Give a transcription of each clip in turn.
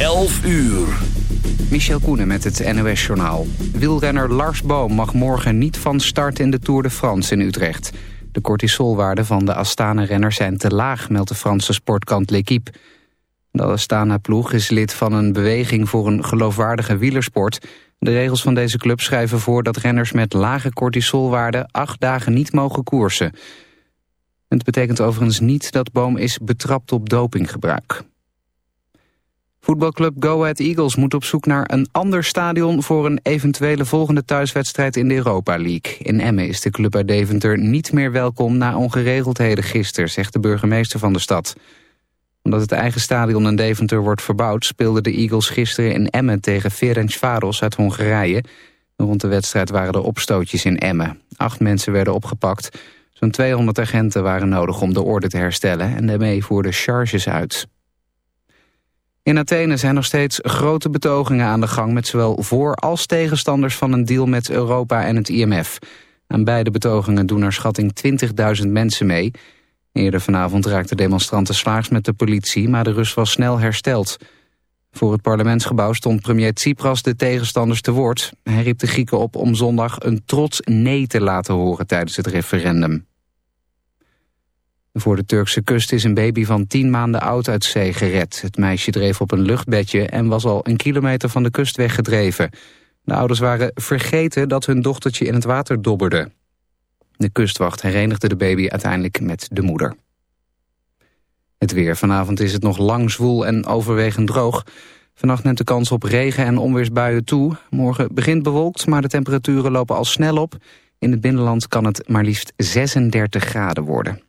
11 uur. Michel Koenen met het NOS-journaal. Wielrenner Lars Boom mag morgen niet van start in de Tour de France in Utrecht. De cortisolwaarden van de Astana-renner zijn te laag, meldt de Franse sportkant L'Equipe. De Astana-ploeg is lid van een beweging voor een geloofwaardige wielersport. De regels van deze club schrijven voor dat renners met lage cortisolwaarden acht dagen niet mogen koersen. Het betekent overigens niet dat Boom is betrapt op dopinggebruik. Voetbalclub Go Ahead Eagles moet op zoek naar een ander stadion... voor een eventuele volgende thuiswedstrijd in de Europa League. In Emmen is de club uit Deventer niet meer welkom... na ongeregeldheden gisteren, zegt de burgemeester van de stad. Omdat het eigen stadion in Deventer wordt verbouwd... speelden de Eagles gisteren in Emmen tegen Ferencvaros uit Hongarije. Rond de wedstrijd waren er opstootjes in Emmen. Acht mensen werden opgepakt... Zo'n 200 agenten waren nodig om de orde te herstellen en daarmee voerden charges uit. In Athene zijn nog steeds grote betogingen aan de gang... met zowel voor- als tegenstanders van een deal met Europa en het IMF. Aan beide betogingen doen naar schatting 20.000 mensen mee. Eerder vanavond raakten demonstranten slaags met de politie... maar de rust was snel hersteld. Voor het parlementsgebouw stond premier Tsipras de tegenstanders te woord. Hij riep de Grieken op om zondag een trots nee te laten horen tijdens het referendum. Voor de Turkse kust is een baby van 10 maanden oud uit zee gered. Het meisje dreef op een luchtbedje en was al een kilometer van de kust weggedreven. De ouders waren vergeten dat hun dochtertje in het water dobberde. De kustwacht herenigde de baby uiteindelijk met de moeder. Het weer. Vanavond is het nog lang zwoel en overwegend droog. Vannacht neemt de kans op regen en onweersbuien toe. Morgen begint bewolkt, maar de temperaturen lopen al snel op. In het binnenland kan het maar liefst 36 graden worden.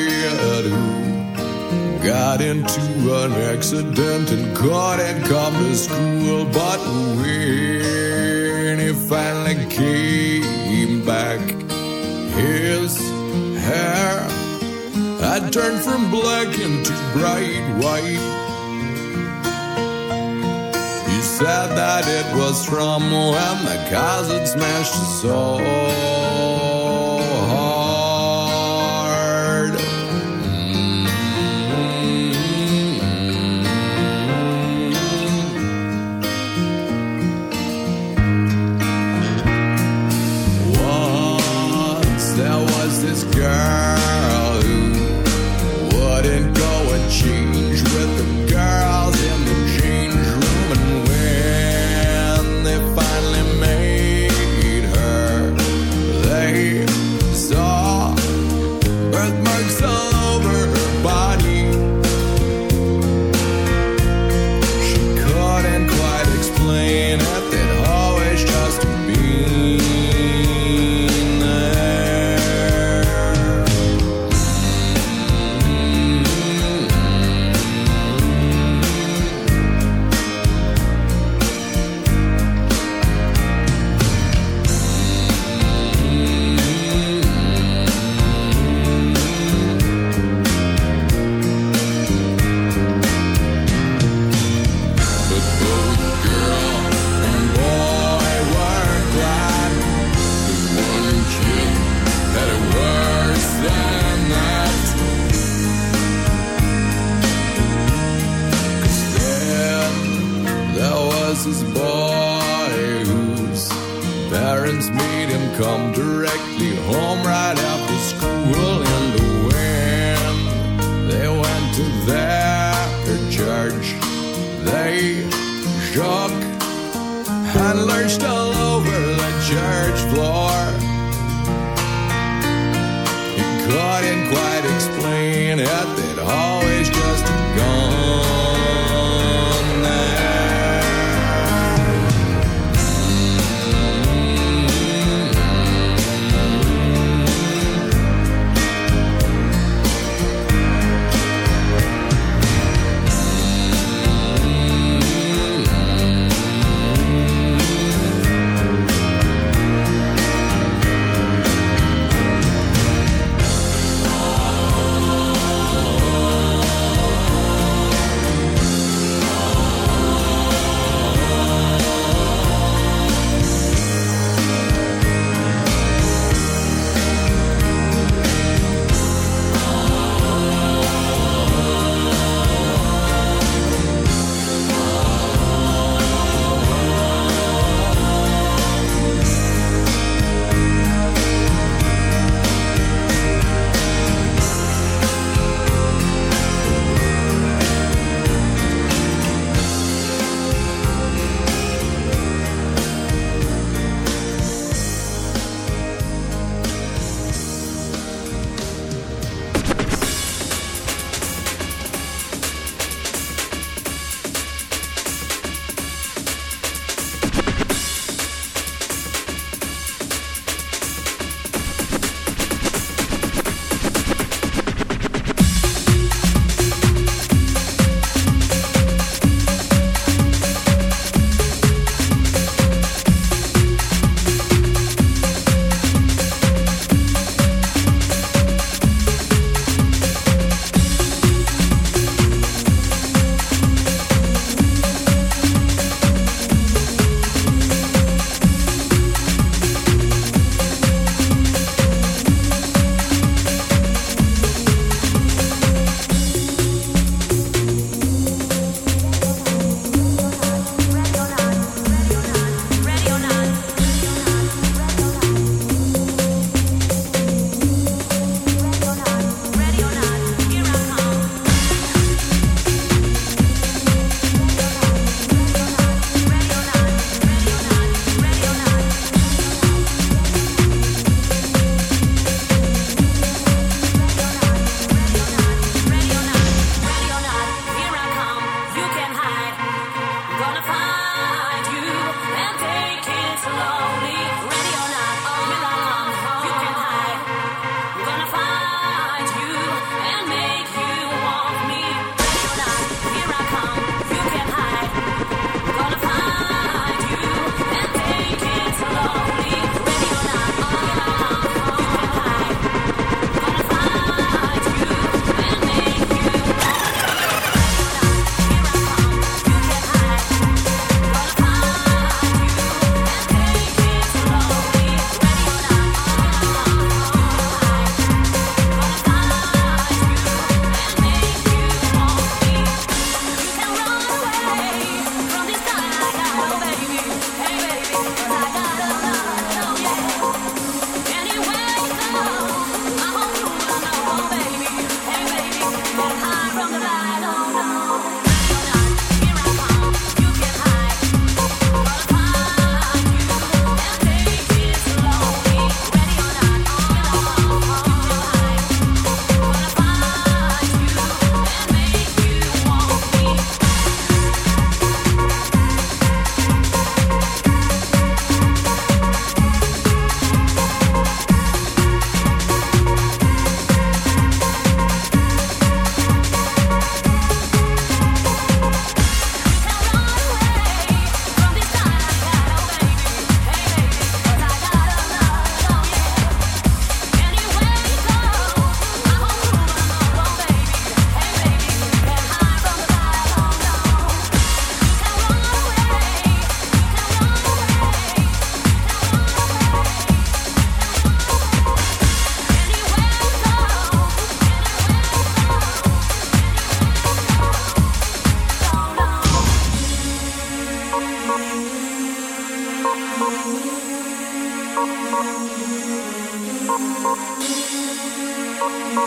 got into an accident and couldn't come to school. But when he finally came back, his hair had turned from black into bright white. He said that it was from when the had smashed his soul.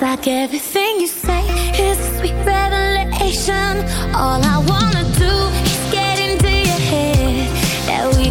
Like everything you say is a sweet revelation. All I wanna do is get into your head. That we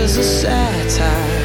is a satire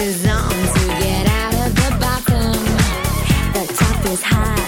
is on to get out of the bottom. The top is high.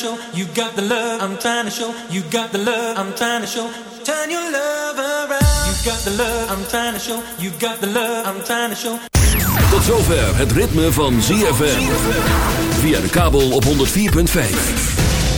show. Show. Show. Turn your love around. You got I'm trying to show. You got the I'm trying to show. Tot zover het ritme van ZFM. Via de kabel op 104.5.